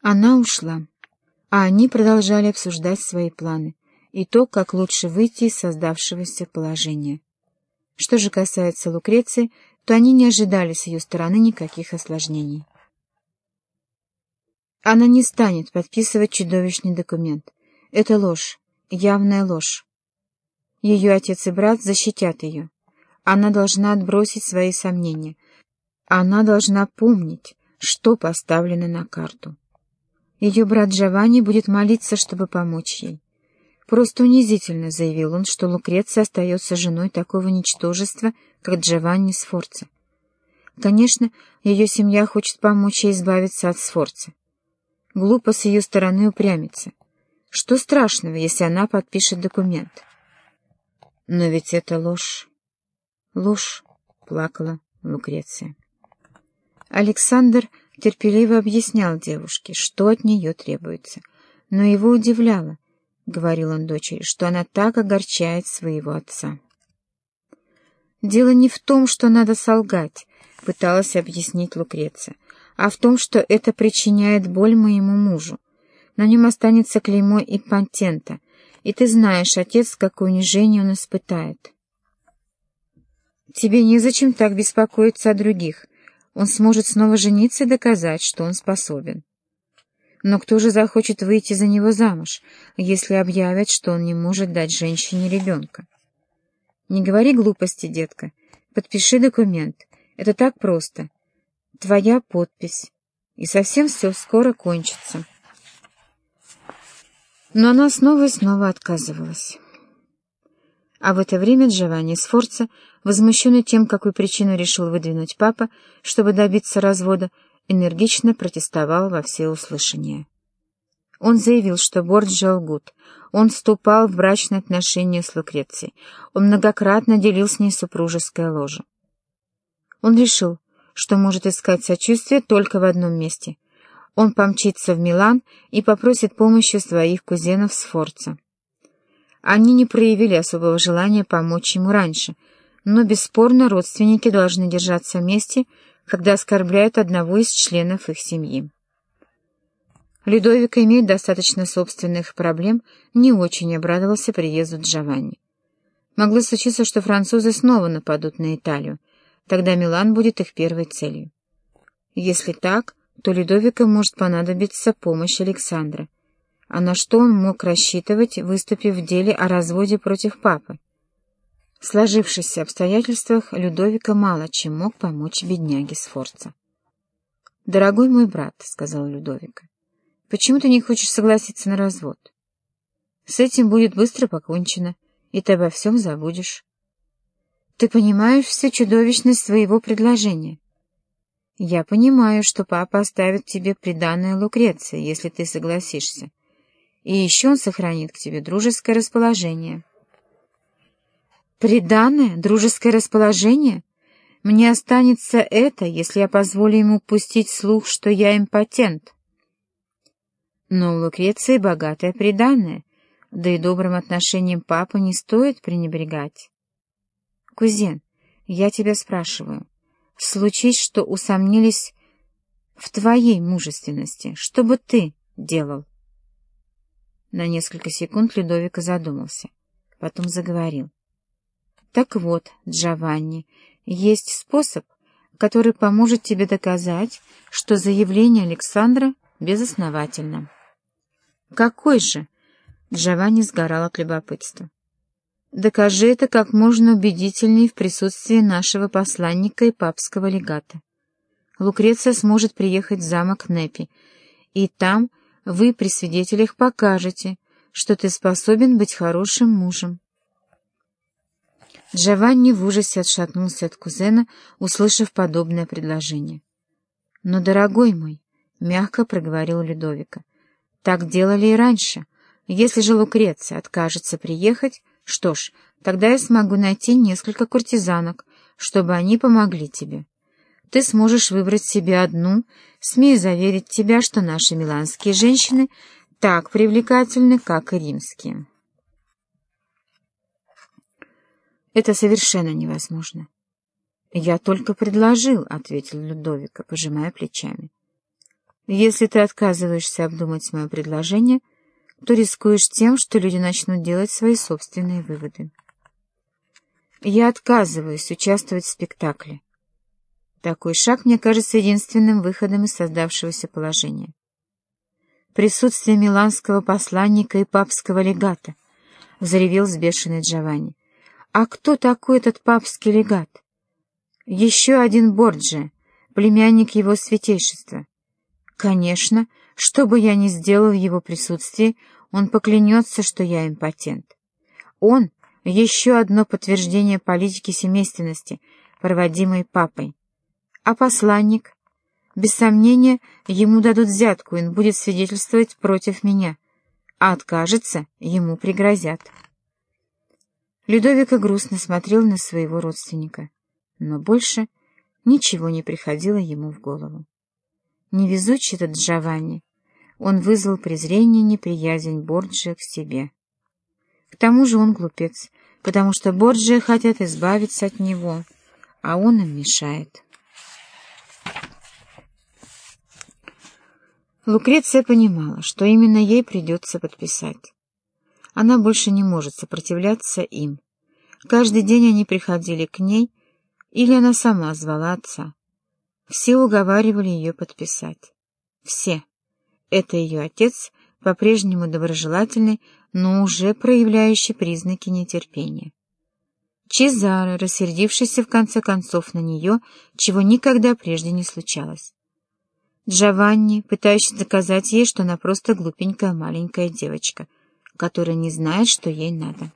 Она ушла, а они продолжали обсуждать свои планы и то, как лучше выйти из создавшегося положения. Что же касается Лукреции, то они не ожидали с ее стороны никаких осложнений. Она не станет подписывать чудовищный документ. Это ложь, явная ложь. Ее отец и брат защитят ее. Она должна отбросить свои сомнения. Она должна помнить, что поставлено на карту. Ее брат Джованни будет молиться, чтобы помочь ей. Просто унизительно заявил он, что Лукреция остается женой такого ничтожества, как Джованни Сфорца. Конечно, ее семья хочет помочь ей избавиться от Сфорца. Глупо с ее стороны упрямиться. Что страшного, если она подпишет документ? Но ведь это ложь. Ложь, плакала Лукреция. Александр терпеливо объяснял девушке, что от нее требуется. Но его удивляло, — говорил он дочери, — что она так огорчает своего отца. «Дело не в том, что надо солгать», — пыталась объяснить Лукреция, «а в том, что это причиняет боль моему мужу. На нем останется клеймо импотента, и ты знаешь, отец, какое унижение он испытает». «Тебе незачем так беспокоиться о других», он сможет снова жениться и доказать, что он способен. Но кто же захочет выйти за него замуж, если объявят, что он не может дать женщине ребенка? Не говори глупости, детка. Подпиши документ. Это так просто. Твоя подпись. И совсем все скоро кончится. Но она снова и снова отказывалась. А в это время Джованни Сфорца, возмущенный тем, какую причину решил выдвинуть папа, чтобы добиться развода, энергично протестовал во всеуслышание. Он заявил, что Борджиа лгут. Он вступал в брачные отношения с Лукрецией. Он многократно делил с ней супружеское ложе. Он решил, что может искать сочувствие только в одном месте. Он помчится в Милан и попросит помощи своих кузенов Сфорца. Они не проявили особого желания помочь ему раньше, но бесспорно родственники должны держаться вместе, когда оскорбляют одного из членов их семьи. Людовик, имеет достаточно собственных проблем, не очень обрадовался приезду Джованни. Могло случиться, что французы снова нападут на Италию, тогда Милан будет их первой целью. Если так, то Людовика может понадобиться помощь Александра, а на что он мог рассчитывать, выступив в деле о разводе против папы? В сложившихся обстоятельствах Людовика мало чем мог помочь бедняге Сфорца. «Дорогой мой брат», — сказал Людовика, — «почему ты не хочешь согласиться на развод? С этим будет быстро покончено, и ты обо всем забудешь. Ты понимаешь всю чудовищность своего предложения?» «Я понимаю, что папа оставит тебе приданное Лукреция, если ты согласишься и еще он сохранит к тебе дружеское расположение. Приданное дружеское расположение? Мне останется это, если я позволю ему пустить слух, что я импотент. Но у Лукреции богатое приданное, да и добрым отношением папы не стоит пренебрегать. Кузен, я тебя спрашиваю, случись, что усомнились в твоей мужественности, что бы ты делал? На несколько секунд Людовика задумался. Потом заговорил. «Так вот, Джованни, есть способ, который поможет тебе доказать, что заявление Александра безосновательно». «Какой же?» Джованни сгорал от любопытства. «Докажи это как можно убедительнее в присутствии нашего посланника и папского легата. Лукреция сможет приехать в замок Непи, и там вы при свидетелях покажете, что ты способен быть хорошим мужем. Джованни в ужасе отшатнулся от кузена, услышав подобное предложение. «Но, дорогой мой», — мягко проговорил Людовика, — «так делали и раньше. Если же Лукреция откажется приехать, что ж, тогда я смогу найти несколько куртизанок, чтобы они помогли тебе ты сможешь выбрать себе одну, смею заверить тебя, что наши миланские женщины так привлекательны, как и римские. Это совершенно невозможно. «Я только предложил», — ответил Людовика, пожимая плечами. Если ты отказываешься обдумать мое предложение, то рискуешь тем, что люди начнут делать свои собственные выводы. Я отказываюсь участвовать в спектакле. Такой шаг мне кажется единственным выходом из создавшегося положения. Присутствие миланского посланника и папского легата, — взревел сбешенный Джованни. А кто такой этот папский легат? Еще один Борджи, племянник его святейшества. Конечно, что бы я ни сделал в его присутствии, он поклянется, что я импотент. Он — еще одно подтверждение политики семейственности, проводимой папой. А посланник? Без сомнения, ему дадут взятку, и он будет свидетельствовать против меня. А откажется, ему пригрозят. Людовика грустно смотрел на своего родственника, но больше ничего не приходило ему в голову. Невезучий этот Джованни, он вызвал презрение и неприязнь Борджия к себе. К тому же он глупец, потому что Борджия хотят избавиться от него, а он им мешает. Лукреция понимала, что именно ей придется подписать. Она больше не может сопротивляться им. Каждый день они приходили к ней, или она сама звала отца. Все уговаривали ее подписать. Все. Это ее отец, по-прежнему доброжелательный, но уже проявляющий признаки нетерпения. Чезаро, рассердившийся в конце концов на нее, чего никогда прежде не случалось. Джованни, пытающийся доказать ей, что она просто глупенькая маленькая девочка — которая не знает, что ей надо.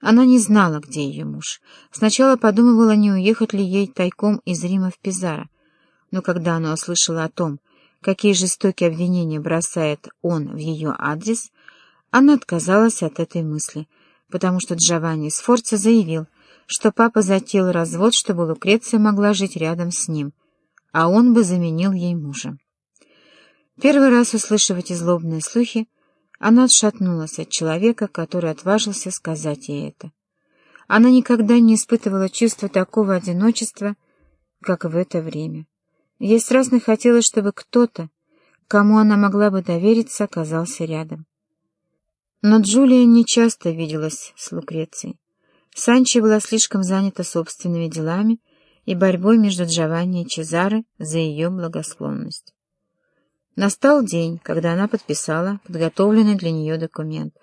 Она не знала, где ее муж. Сначала подумывала, не уехать ли ей тайком из Рима в Пизаро, но когда она услышала о том, какие жестокие обвинения бросает он в ее адрес, она отказалась от этой мысли, потому что Джованни Сфорца заявил, что папа затеял развод, чтобы Лукреция могла жить рядом с ним, а он бы заменил ей мужа. Первый раз услышав эти злобные слухи, она отшатнулась от человека, который отважился сказать ей это. Она никогда не испытывала чувства такого одиночества, как в это время. Ей страстно хотелось, чтобы кто-то, кому она могла бы довериться, оказался рядом. Но Джулия нечасто виделась с Лукрецией. Санчо была слишком занята собственными делами и борьбой между Джованни и Чезаре за ее благосклонность. Настал день, когда она подписала подготовленный для нее документ,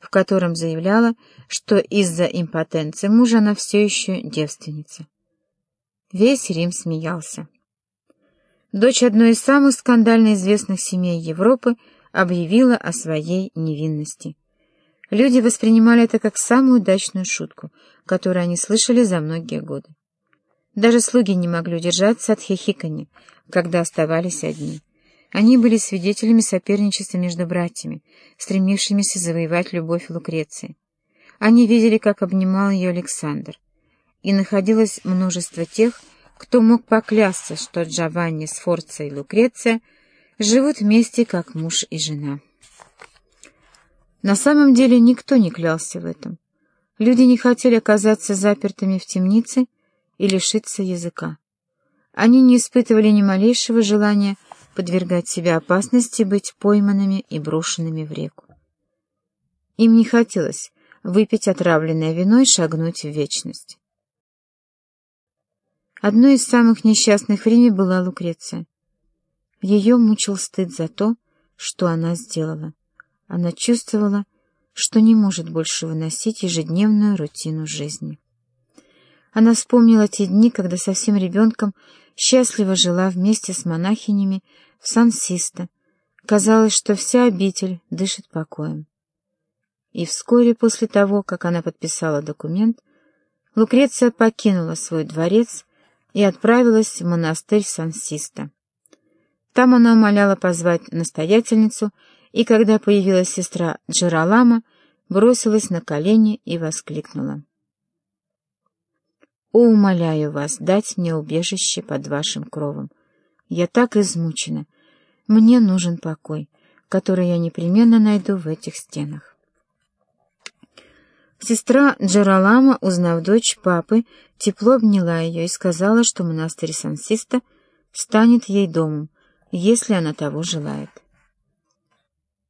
в котором заявляла, что из-за импотенции мужа она все еще девственница. Весь Рим смеялся. Дочь одной из самых скандально известных семей Европы объявила о своей невинности. Люди воспринимали это как самую удачную шутку, которую они слышали за многие годы. Даже слуги не могли удержаться от хихиканья, когда оставались одни. Они были свидетелями соперничества между братьями, стремившимися завоевать любовь Лукреции. Они видели, как обнимал ее Александр. И находилось множество тех, кто мог поклясться, что Джованни, Сфорца и Лукреция живут вместе, как муж и жена. На самом деле никто не клялся в этом. Люди не хотели оказаться запертыми в темнице и лишиться языка. Они не испытывали ни малейшего желания подвергать себя опасности быть пойманными и брошенными в реку. Им не хотелось выпить отравленное вино и шагнуть в вечность. Одной из самых несчастных в Риме была Лукреция. Ее мучил стыд за то, что она сделала. Она чувствовала, что не может больше выносить ежедневную рутину жизни. Она вспомнила те дни, когда совсем ребенком счастливо жила вместе с монахинями в Сан-Систо. Казалось, что вся обитель дышит покоем. И вскоре после того, как она подписала документ, Лукреция покинула свой дворец и отправилась в монастырь Сан-Систо. Там она умоляла позвать настоятельницу, и когда появилась сестра Джералама, бросилась на колени и воскликнула. «О, умоляю вас дать мне убежище под вашим кровом. Я так измучена. Мне нужен покой, который я непременно найду в этих стенах». Сестра Джералама, узнав дочь папы, тепло обняла ее и сказала, что монастырь Сансиста станет ей домом, если она того желает.